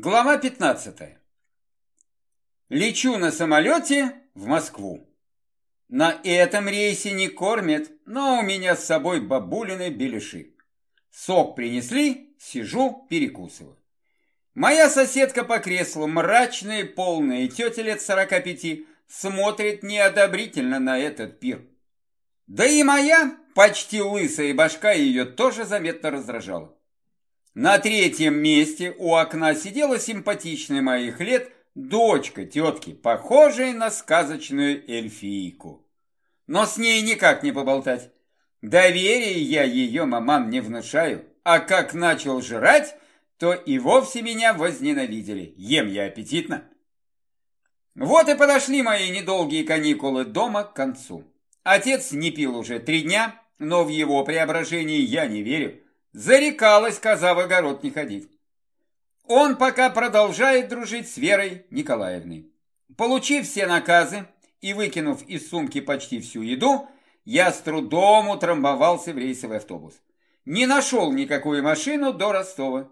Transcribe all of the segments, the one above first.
Глава 15. Лечу на самолете в Москву. На этом рейсе не кормят, но у меня с собой бабулины беляши. Сок принесли, сижу, перекусываю. Моя соседка по креслу, мрачная, полная тетя лет сорока пяти, смотрит неодобрительно на этот пир. Да и моя, почти лысая башка ее тоже заметно раздражала. На третьем месте у окна сидела симпатичная моих лет дочка тетки, похожая на сказочную эльфийку. Но с ней никак не поболтать. Доверия я ее маман не внушаю, а как начал жрать, то и вовсе меня возненавидели. Ем я аппетитно. Вот и подошли мои недолгие каникулы дома к концу. Отец не пил уже три дня, но в его преображении я не верю. Зарекалась коза в огород не ходить. Он пока продолжает дружить с Верой Николаевной. Получив все наказы и выкинув из сумки почти всю еду, я с трудом утрамбовался в рейсовый автобус. Не нашел никакую машину до Ростова.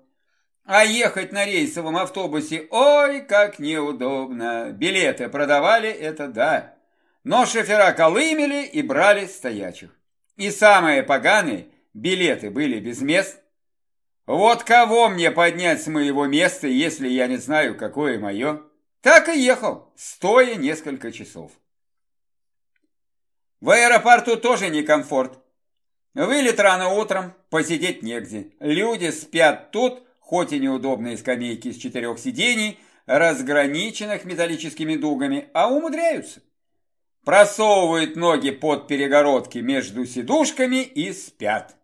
А ехать на рейсовом автобусе, ой, как неудобно. Билеты продавали, это да. Но шофера колымели и брали стоячих. И самое поганое – Билеты были без мест. Вот кого мне поднять с моего места, если я не знаю, какое мое? Так и ехал, стоя несколько часов. В аэропорту тоже не комфорт. Вылет рано утром, посидеть негде. Люди спят тут, хоть и неудобные скамейки из четырех сидений, разграниченных металлическими дугами, а умудряются. Просовывают ноги под перегородки между сидушками и спят.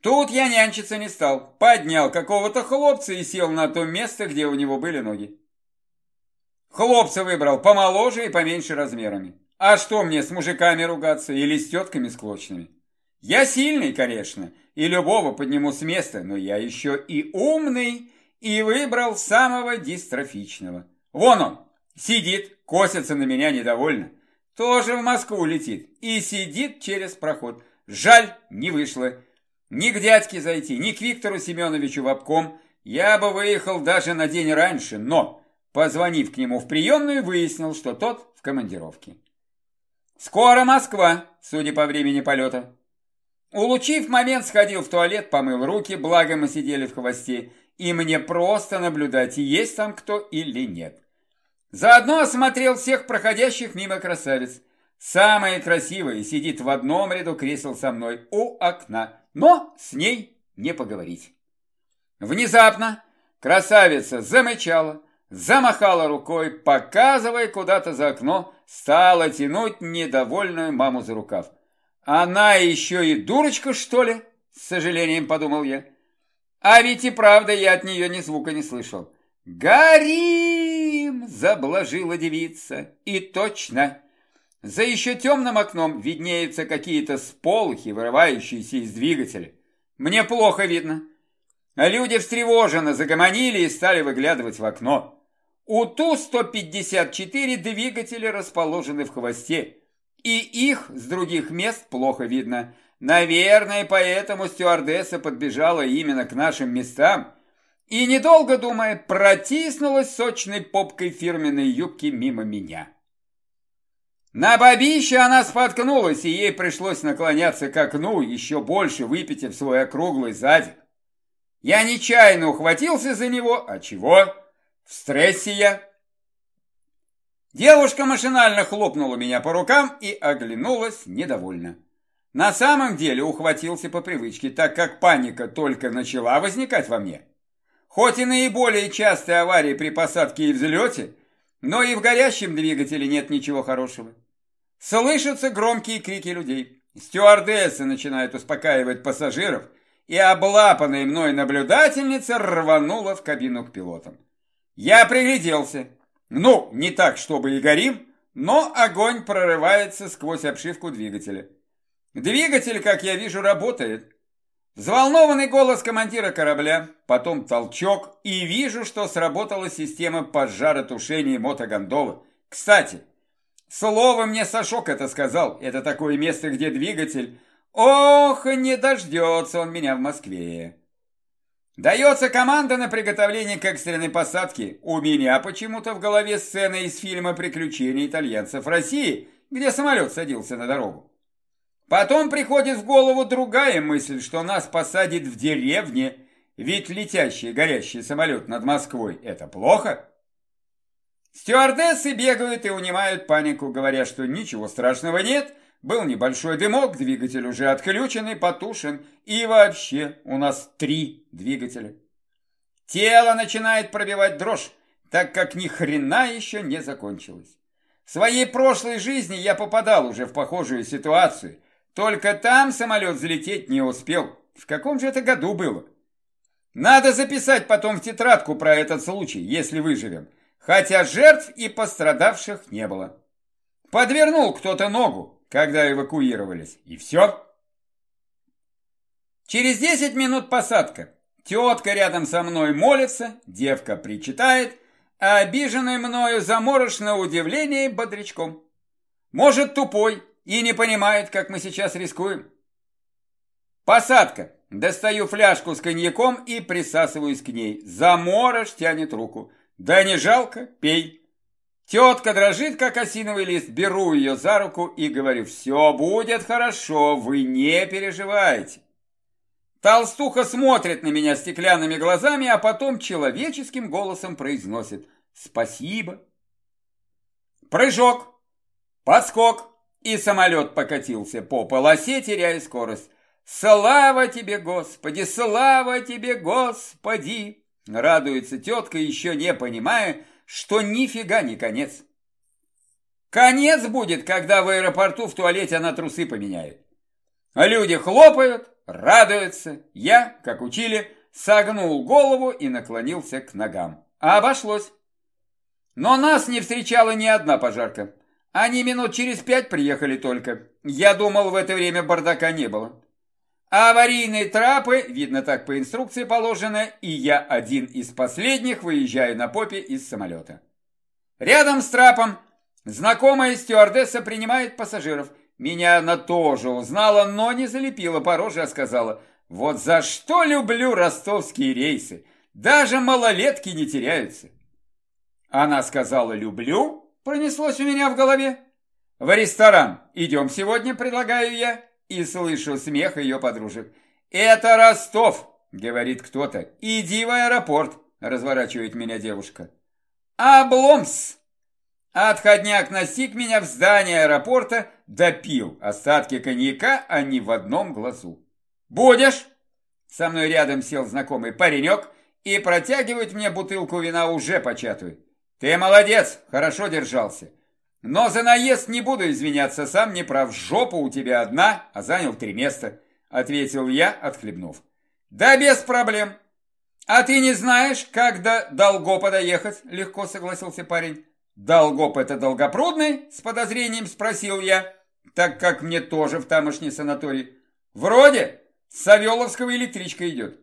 Тут я нянчиться не стал. Поднял какого-то хлопца и сел на то место, где у него были ноги. Хлопца выбрал помоложе и поменьше размерами. А что мне с мужиками ругаться или с тетками склочными? Я сильный, конечно, и любого подниму с места, но я еще и умный, и выбрал самого дистрофичного. Вон он, сидит, косится на меня недовольно. Тоже в Москву летит и сидит через проход. Жаль, не вышло. Ни к дядьке зайти, ни к Виктору Семеновичу в обком я бы выехал даже на день раньше, но, позвонив к нему в приемную, выяснил, что тот в командировке. Скоро Москва, судя по времени полета. Улучив момент, сходил в туалет, помыл руки, благо мы сидели в хвосте, и мне просто наблюдать, есть там кто или нет. Заодно осмотрел всех проходящих мимо красавиц. Самая красивая сидит в одном ряду кресел со мной у окна но с ней не поговорить. Внезапно красавица замычала, замахала рукой, показывая куда-то за окно, стала тянуть недовольную маму за рукав. Она еще и дурочка, что ли? С сожалением подумал я. А ведь и правда я от нее ни звука не слышал. «Горим!» – заблажила девица. И точно, за еще темным окном виднеются какие-то сполохи, вырывающиеся из двигателя. Мне плохо видно. Люди встревоженно загомонили и стали выглядывать в окно. У Ту-154 двигатели расположены в хвосте, и их с других мест плохо видно. Наверное, поэтому стюардесса подбежала именно к нашим местам и, недолго думая, протиснулась сочной попкой фирменной юбки мимо меня. На бабище она споткнулась, и ей пришлось наклоняться к окну, еще больше выпитив свой округлый задик. Я нечаянно ухватился за него, а чего? В стрессе я. Девушка машинально хлопнула меня по рукам и оглянулась недовольно. На самом деле ухватился по привычке, так как паника только начала возникать во мне. Хоть и наиболее частые аварии при посадке и взлете, но и в горящем двигателе нет ничего хорошего. Слышатся громкие крики людей. Стюардессы начинают успокаивать пассажиров, и облапанная мной наблюдательница рванула в кабину к пилотам. Я пригляделся. Ну, не так, чтобы и горим, но огонь прорывается сквозь обшивку двигателя. Двигатель, как я вижу, работает. Взволнованный голос командира корабля, потом толчок, и вижу, что сработала система пожаротушения мотогондолы. Кстати, слово мне Сашок это сказал. Это такое место, где двигатель... Ох, не дождется он меня в Москве. Дается команда на приготовление к экстренной посадке. У меня почему-то в голове сцена из фильма «Приключения итальянцев России», где самолет садился на дорогу. Потом приходит в голову другая мысль, что нас посадят в деревне, ведь летящий горящий самолет над Москвой – это плохо. Стюардессы бегают и унимают панику, говоря, что ничего страшного нет – был небольшой дымок, двигатель уже отключен и потушен. И вообще у нас три двигателя. Тело начинает пробивать дрожь, так как ни хрена еще не закончилось. В своей прошлой жизни я попадал уже в похожую ситуацию. Только там самолет взлететь не успел. В каком же это году было? Надо записать потом в тетрадку про этот случай, если выживем. Хотя жертв и пострадавших не было. Подвернул кто-то ногу, когда эвакуировались. И все. Через 10 минут посадка. Тетка рядом со мной молится, девка причитает, а обиженный мною заморож на удивление бодрячком. Может, тупой и не понимает, как мы сейчас рискуем. Посадка. Достаю фляжку с коньяком и присасываюсь к ней. Заморож тянет руку. Да не жалко, пей. Тетка дрожит, как осиновый лист, беру ее за руку и говорю, все будет хорошо, вы не переживайте. Толстуха смотрит на меня стеклянными глазами, а потом человеческим голосом произносит «Спасибо». Прыжок, подскок, и самолет покатился по полосе, теряя скорость. «Слава тебе, Господи! Слава тебе, Господи!» Радуется тетка, еще не понимая, что нифига не конец. Конец будет, когда в аэропорту в туалете она трусы поменяет. Люди хлопают, радуются. Я, как учили, согнул голову и наклонился к ногам. А обошлось. Но нас не встречала ни одна пожарка. Они минут через пять приехали только. Я думал, в это время бардака не было. Аварийные трапы, видно так по инструкции положено, и я один из последних выезжаю на попе из самолета. Рядом с трапом знакомая стюардесса принимает пассажиров. Меня она тоже узнала, но не залепила по роже, а сказала, вот за что люблю ростовские рейсы, даже малолетки не теряются. Она сказала «люблю», пронеслось у меня в голове. В ресторан идем сегодня, предлагаю я и слышу смех ее подружек. «Это Ростов!» — говорит кто-то. «Иди в аэропорт!» — разворачивает меня девушка. «Обломс!» Отходняк настиг меня в здание аэропорта, допил остатки коньяка, а не в одном глазу. «Будешь?» Со мной рядом сел знакомый паренек и протягивает мне бутылку вина уже початую. «Ты молодец, хорошо держался. Но за наезд не буду извиняться, сам не прав. Жопа у тебя одна, а занял три места, ответил я, отхлебнув. Да без проблем. А ты не знаешь, как до Долгопа доехать? Легко согласился парень. Долгоп это Долгопрудный? С подозрением спросил я, так как мне тоже в тамошний санаторий. Вроде с Савеловского электричка идет.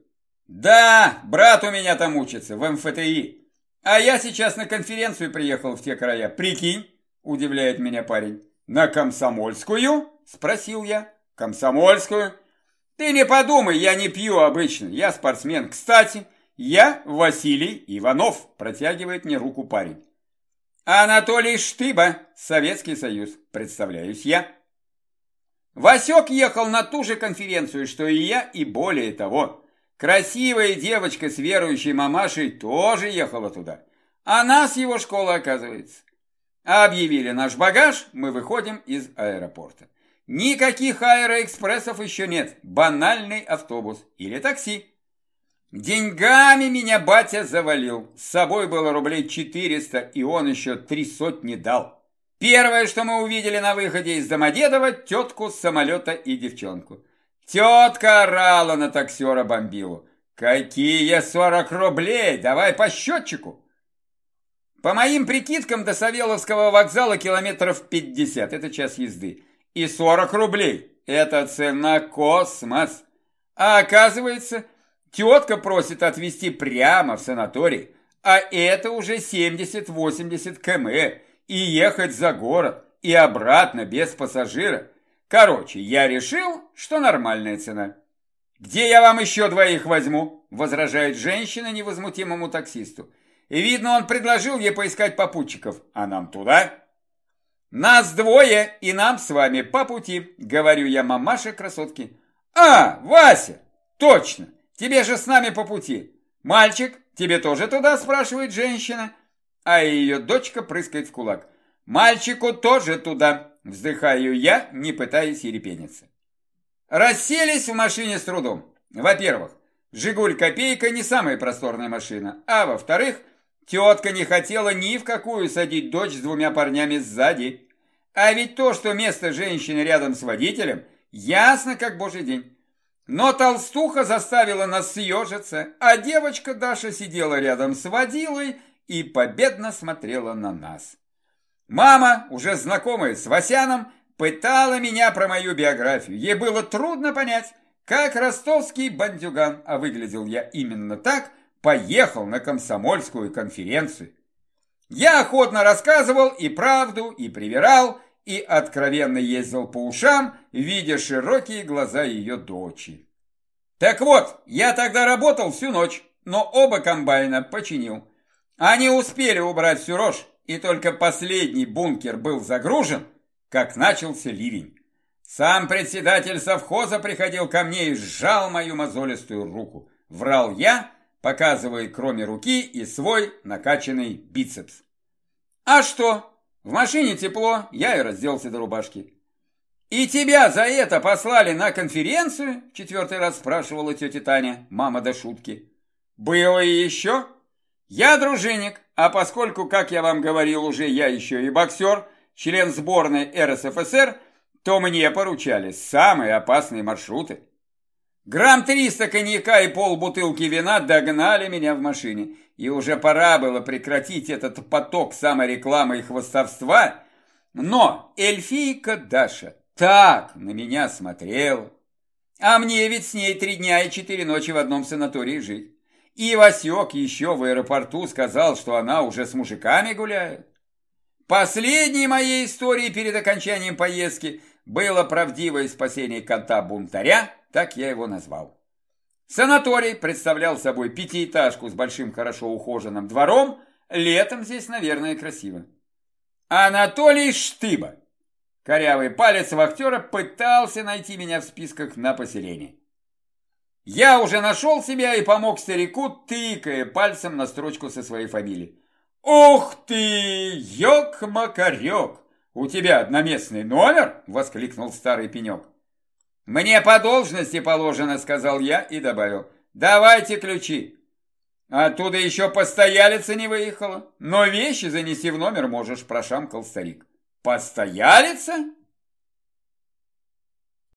Да, брат у меня там учится, в МФТИ. А я сейчас на конференцию приехал в те края. Прикинь, удивляет меня парень. На Комсомольскую? Спросил я. Комсомольскую? Ты не подумай, я не пью обычно. Я спортсмен. Кстати, я Василий Иванов. Протягивает мне руку парень. Анатолий Штыба, Советский Союз. Представляюсь я. Васек ехал на ту же конференцию, что и я, и более того. Красивая девочка с верующей мамашей тоже ехала туда. А нас его школа, оказывается. Объявили наш багаж, мы выходим из аэропорта. Никаких аэроэкспрессов еще нет. Банальный автобус или такси. Деньгами меня батя завалил. С собой было рублей 400, и он еще три сотни дал. Первое, что мы увидели на выходе из Домодедова, тетку с самолета и девчонку. Тетка орала на таксера бомбилу. «Какие сорок рублей? Давай по счетчику!» По моим прикидкам, до Савеловского вокзала километров 50, это час езды. И 40 рублей, это цена космос. А оказывается, тетка просит отвезти прямо в санаторий, а это уже 70-80 км, и ехать за город, и обратно без пассажира. Короче, я решил, что нормальная цена. «Где я вам еще двоих возьму?» – возражает женщина невозмутимому таксисту. И видно, он предложил ей поискать попутчиков. А нам туда? Нас двое, и нам с вами по пути, говорю я мамаше красотки. А, Вася, точно, тебе же с нами по пути. Мальчик, тебе тоже туда, спрашивает женщина. А ее дочка прыскает в кулак. Мальчику тоже туда, вздыхаю я, не пытаясь ерепениться. Расселись в машине с трудом. Во-первых, «Жигуль Копейка» не самая просторная машина, а во-вторых, тетка не хотела ни в какую садить дочь с двумя парнями сзади. А ведь то, что место женщины рядом с водителем, ясно как божий день. Но толстуха заставила нас съежиться, а девочка Даша сидела рядом с водилой и победно смотрела на нас. Мама, уже знакомая с Васяном, пытала меня про мою биографию. Ей было трудно понять, как ростовский бандюган, а выглядел я именно так, поехал на комсомольскую конференцию. Я охотно рассказывал и правду, и привирал, и откровенно ездил по ушам, видя широкие глаза ее дочери. Так вот, я тогда работал всю ночь, но оба комбайна починил. Они успели убрать всю рожь, и только последний бункер был загружен, как начался ливень. Сам председатель совхоза приходил ко мне и сжал мою мозолистую руку. Врал я, показывая кроме руки и свой накачанный бицепс. А что? В машине тепло, я и разделся до рубашки. «И тебя за это послали на конференцию?» – четвертый раз спрашивала тетя Таня, мама до шутки. «Было и еще?» «Я дружинник, а поскольку, как я вам говорил уже, я еще и боксер, член сборной РСФСР, то мне поручали самые опасные маршруты. Грамм триста коньяка и полбутылки вина догнали меня в машине, и уже пора было прекратить этот поток саморекламы и хвостовства, но эльфийка Даша так на меня смотрела. А мне ведь с ней три дня и четыре ночи в одном санатории жить. И Васек еще в аэропорту сказал, что она уже с мужиками гуляет. Последней моей историей перед окончанием поездки было правдивое спасение кота-бунтаря, так я его назвал. Санаторий представлял собой пятиэтажку с большим хорошо ухоженным двором, летом здесь, наверное, красиво. Анатолий Штыба, корявый палец вахтера, пытался найти меня в списках на поселение. Я уже нашел себя и помог старику, тыкая пальцем на строчку со своей фамилией. «Ух ты, ёк-макарёк! У тебя одноместный номер?» – воскликнул старый пенек. «Мне по должности положено», – сказал я и добавил. «Давайте ключи». Оттуда еще постоялица не выехала. Но вещи занеси в номер можешь, прошамкал старик. Постоялица?